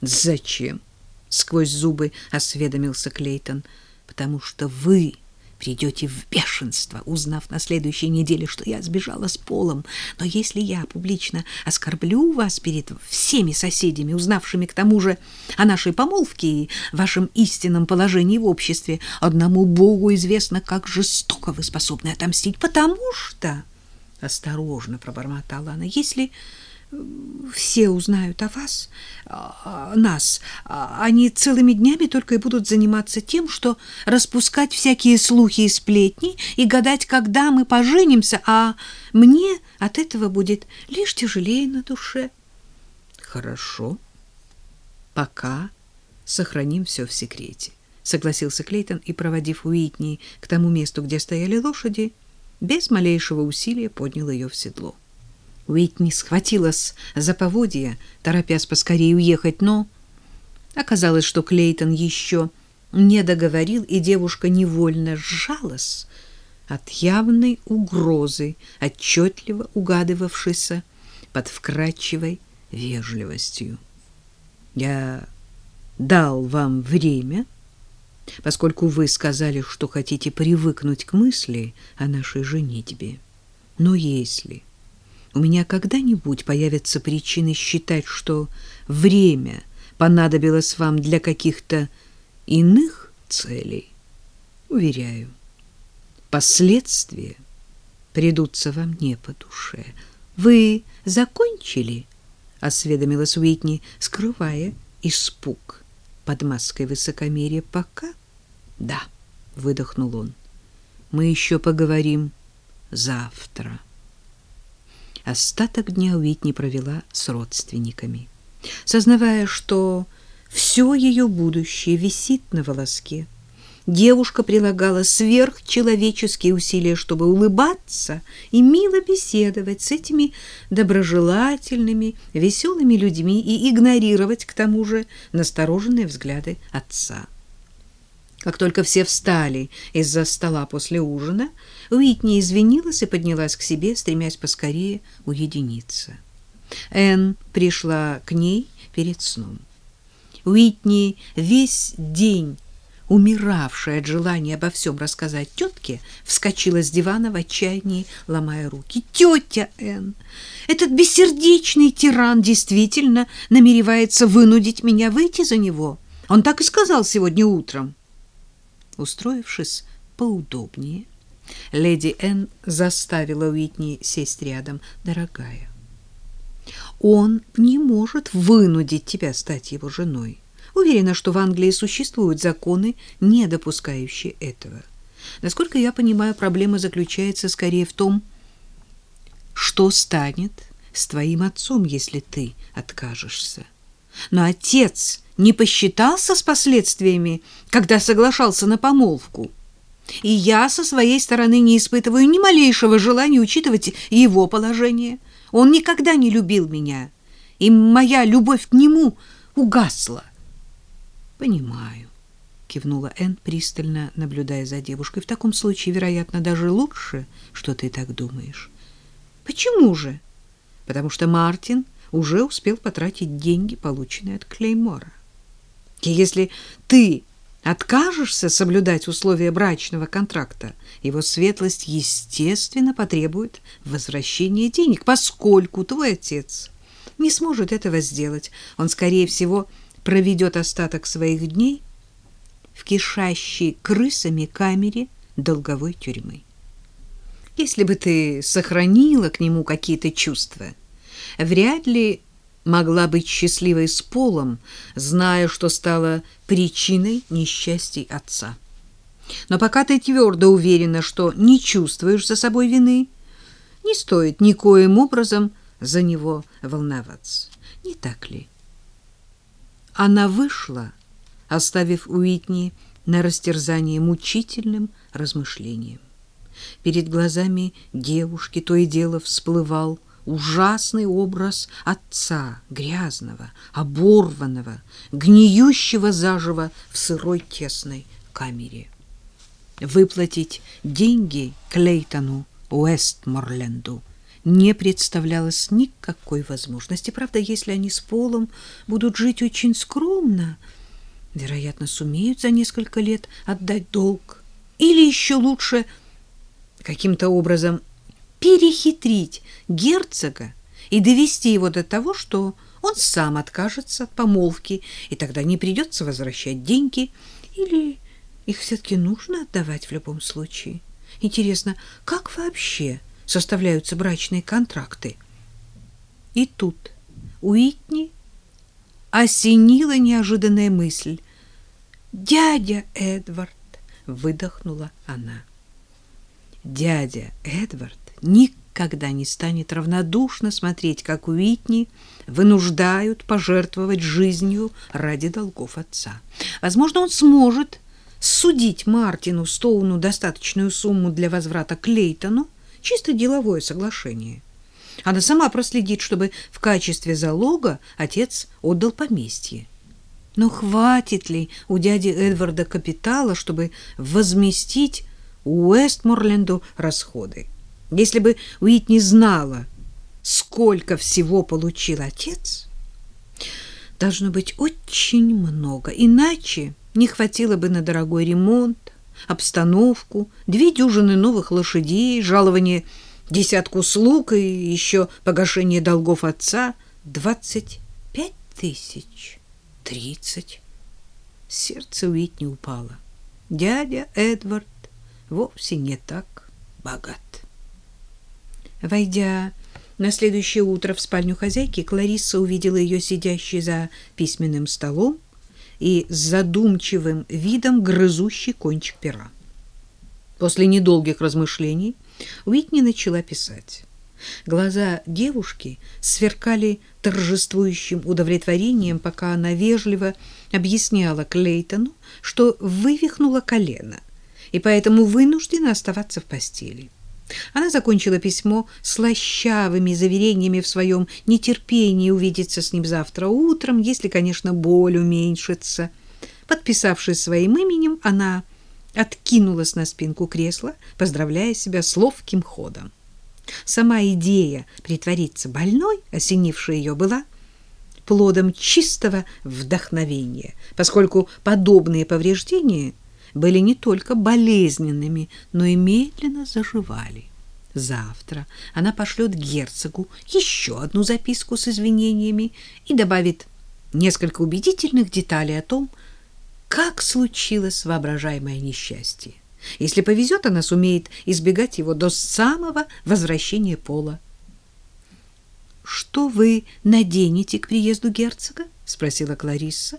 Зачем? Сквозь зубы осведомился Клейтон. Потому что вы придете в бешенство, узнав на следующей неделе, что я сбежала с Полом. Но если я публично оскорблю вас перед всеми соседями, узнавшими к тому же о нашей помолвке и вашем истинном положении в обществе, одному Богу известно, как жестоко вы способны отомстить, потому что, — осторожно пробормотала она, — если все узнают о вас, о нас. Они целыми днями только и будут заниматься тем, что распускать всякие слухи и сплетни и гадать, когда мы поженимся, а мне от этого будет лишь тяжелее на душе. Хорошо. Пока сохраним все в секрете, согласился Клейтон и, проводив Уитни к тому месту, где стояли лошади, без малейшего усилия поднял ее в седло. Уитни схватилась за поводья, торопясь поскорее уехать, но оказалось, что Клейтон еще не договорил, и девушка невольно сжалась от явной угрозы, отчетливо угадывавшейся под вкрадчивой вежливостью. Я дал вам время, поскольку вы сказали, что хотите привыкнуть к мысли о нашей женитьбе. Но если у меня когда-нибудь появятся причины считать, что время понадобилось вам для каких-то иных целей. Уверяю, последствия придутся вам не по душе. Вы закончили? осведомилась Уитни, скрывая испуг под маской высокомерия. Пока? Да, выдохнул он. Мы еще поговорим завтра. Остаток дня Уитни провела с родственниками, сознавая, что все ее будущее висит на волоске. Девушка прилагала сверхчеловеческие усилия, чтобы улыбаться и мило беседовать с этими доброжелательными, веселыми людьми и игнорировать, к тому же, настороженные взгляды отца. Как только все встали из-за стола после ужина, Уитни извинилась и поднялась к себе, стремясь поскорее уединиться. Энн пришла к ней перед сном. Уитни весь день, умиравшая от желания обо всем рассказать тетке, вскочила с дивана в отчаянии, ломая руки. «Тетя Энн, этот бессердечный тиран действительно намеревается вынудить меня выйти за него. Он так и сказал сегодня утром». Устроившись поудобнее, леди Н заставила Уитни сесть рядом. «Дорогая, он не может вынудить тебя стать его женой. Уверена, что в Англии существуют законы, не допускающие этого. Насколько я понимаю, проблема заключается скорее в том, что станет с твоим отцом, если ты откажешься. Но отец не посчитался с последствиями, когда соглашался на помолвку. И я со своей стороны не испытываю ни малейшего желания учитывать его положение. Он никогда не любил меня, и моя любовь к нему угасла. Понимаю, кивнула Энн, пристально наблюдая за девушкой. В таком случае, вероятно, даже лучше, что ты так думаешь. Почему же? Потому что Мартин уже успел потратить деньги, полученные от Клеймора. И если ты откажешься соблюдать условия брачного контракта, его светлость, естественно, потребует возвращения денег, поскольку твой отец не сможет этого сделать. Он, скорее всего, проведет остаток своих дней в кишащей крысами камере долговой тюрьмы. Если бы ты сохранила к нему какие-то чувства, вряд ли могла быть счастливой с Полом, зная, что стала причиной несчастий отца. Но пока ты твердо уверена, что не чувствуешь за собой вины, не стоит никоим образом за него волноваться. Не так ли? Она вышла, оставив Уитни на растерзание мучительным размышлением. Перед глазами девушки то и дело всплывал ужасный образ отца, грязного, оборванного, гниющего заживо в сырой тесной камере. Выплатить деньги Клейтону Уэстморленду не представлялось никакой возможности. Правда, если они с Полом будут жить очень скромно, вероятно, сумеют за несколько лет отдать долг. Или еще лучше каким-то образом перехитрить герцога и довести его до того, что он сам откажется от помолвки, и тогда не придется возвращать деньги, или их все-таки нужно отдавать в любом случае. Интересно, как вообще составляются брачные контракты? И тут Уитни осенила неожиданная мысль. «Дядя Эдвард!» — выдохнула она. Дядя Эдвард никогда не станет равнодушно смотреть, как Уитни вынуждают пожертвовать жизнью ради долгов отца. Возможно, он сможет судить Мартину Стоуну достаточную сумму для возврата к Лейтону, чисто деловое соглашение. Она сама проследит, чтобы в качестве залога отец отдал поместье. Но хватит ли у дяди Эдварда капитала, чтобы возместить Уэстморленду расходы? Если бы Уитни знала, сколько всего получил отец, должно быть очень много, иначе не хватило бы на дорогой ремонт, обстановку, две дюжины новых лошадей, жалование десятку слуг и еще погашение долгов отца двадцать пять тысяч, тридцать. Сердце Уитни упало. Дядя Эдвард вовсе не так богат. Войдя на следующее утро в спальню хозяйки, Кларисса увидела ее сидящей за письменным столом и с задумчивым видом грызущий кончик пера. После недолгих размышлений Уитни начала писать. Глаза девушки сверкали торжествующим удовлетворением, пока она вежливо объясняла Клейтону, что вывихнула колено и поэтому вынуждена оставаться в постели. Она закончила письмо слащавыми заверениями в своем нетерпении увидеться с ним завтра утром, если, конечно, боль уменьшится. Подписавшись своим именем, она откинулась на спинку кресла, поздравляя себя с ловким ходом. Сама идея притвориться больной, осенившая ее, была плодом чистого вдохновения, поскольку подобные повреждения – были не только болезненными, но и медленно заживали. Завтра она пошлет герцогу еще одну записку с извинениями и добавит несколько убедительных деталей о том, как случилось воображаемое несчастье. Если повезет, она сумеет избегать его до самого возвращения Пола. «Что вы наденете к приезду герцога?» — спросила Кларисса.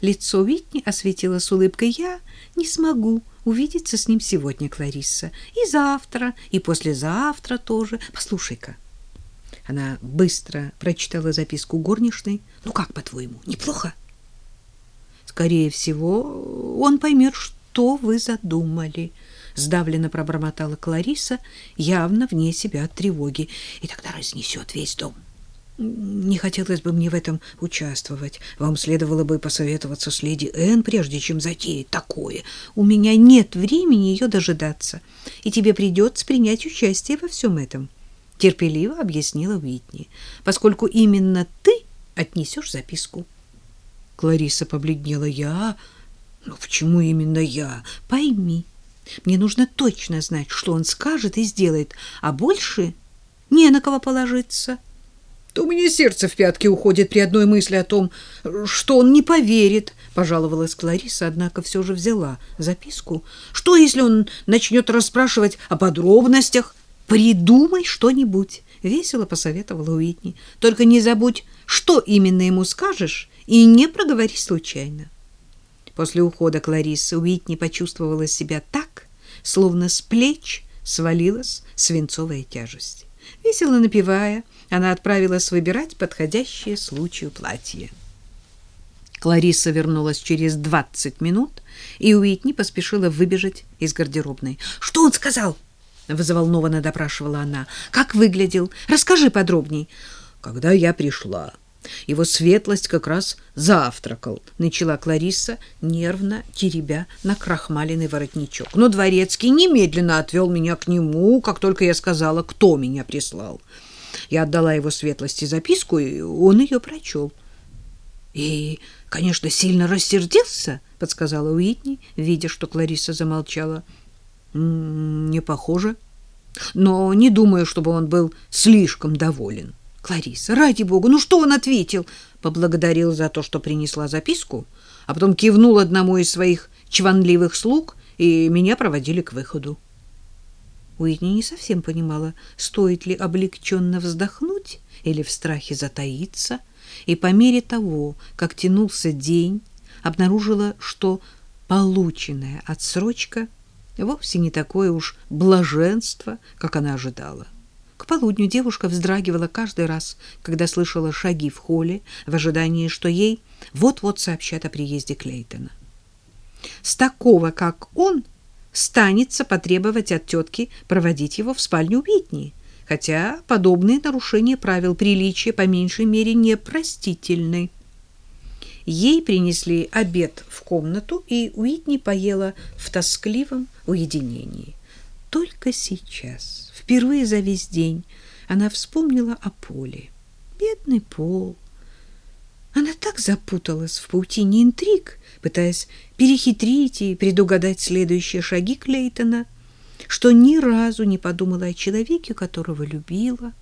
Лицо Витни осветила с улыбкой. «Я не смогу увидеться с ним сегодня, Кларисса. И завтра, и послезавтра тоже. Послушай-ка». Она быстро прочитала записку горничной. «Ну как, по-твоему, неплохо?» «Скорее всего, он поймет, что вы задумали», — сдавленно пробормотала Клариса, явно вне себя от тревоги. «И тогда разнесет весь дом». Не хотелось бы мне в этом участвовать. Вам следовало бы посоветоваться с леди Энн, прежде чем затеять такое. У меня нет времени ее дожидаться, и тебе придется принять участие во всем этом, — терпеливо объяснила Уитни, — поскольку именно ты отнесешь записку. Клариса побледнела. Я? Ну, почему именно я? Пойми, мне нужно точно знать, что он скажет и сделает, а больше не на кого положиться. — то у меня сердце в пятки уходит при одной мысли о том, что он не поверит, пожаловалась Клариса, однако все же взяла записку. Что, если он начнет расспрашивать о подробностях? Придумай что-нибудь, весело посоветовала Уитни. Только не забудь, что именно ему скажешь, и не проговори случайно. После ухода Кларисы Уитни почувствовала себя так, словно с плеч свалилась свинцовая тяжесть. Весело напевая, она отправилась выбирать подходящее случаю платье. Клариса вернулась через двадцать минут, и Уитни поспешила выбежать из гардеробной. «Что он сказал?» — взволнованно допрашивала она. «Как выглядел? Расскажи подробней». «Когда я пришла, Его светлость как раз завтракал, начала Кларисса, нервно теребя на крахмаленный воротничок. Но дворецкий немедленно отвел меня к нему, как только я сказала, кто меня прислал. Я отдала его светлости записку, и он ее прочел. И, конечно, сильно рассердился, подсказала Уитни, видя, что Кларисса замолчала. Не похоже, но не думаю, чтобы он был слишком доволен. Клариса, ради бога, ну что он ответил? Поблагодарил за то, что принесла записку, а потом кивнул одному из своих чванливых слуг, и меня проводили к выходу. Уитни не совсем понимала, стоит ли облегченно вздохнуть или в страхе затаиться, и по мере того, как тянулся день, обнаружила, что полученная отсрочка вовсе не такое уж блаженство, как она ожидала. К полудню девушка вздрагивала каждый раз, когда слышала шаги в холле в ожидании, что ей вот-вот сообщат о приезде Клейтона. С такого, как он, станется потребовать от тетки проводить его в спальню Уитни, хотя подобные нарушения правил приличия по меньшей мере непростительны. Ей принесли обед в комнату, и Уитни поела в тоскливом уединении. Только сейчас Впервые за весь день она вспомнила о Поле. Бедный Пол. Она так запуталась в паутине интриг, пытаясь перехитрить и предугадать следующие шаги Клейтона, что ни разу не подумала о человеке, которого любила.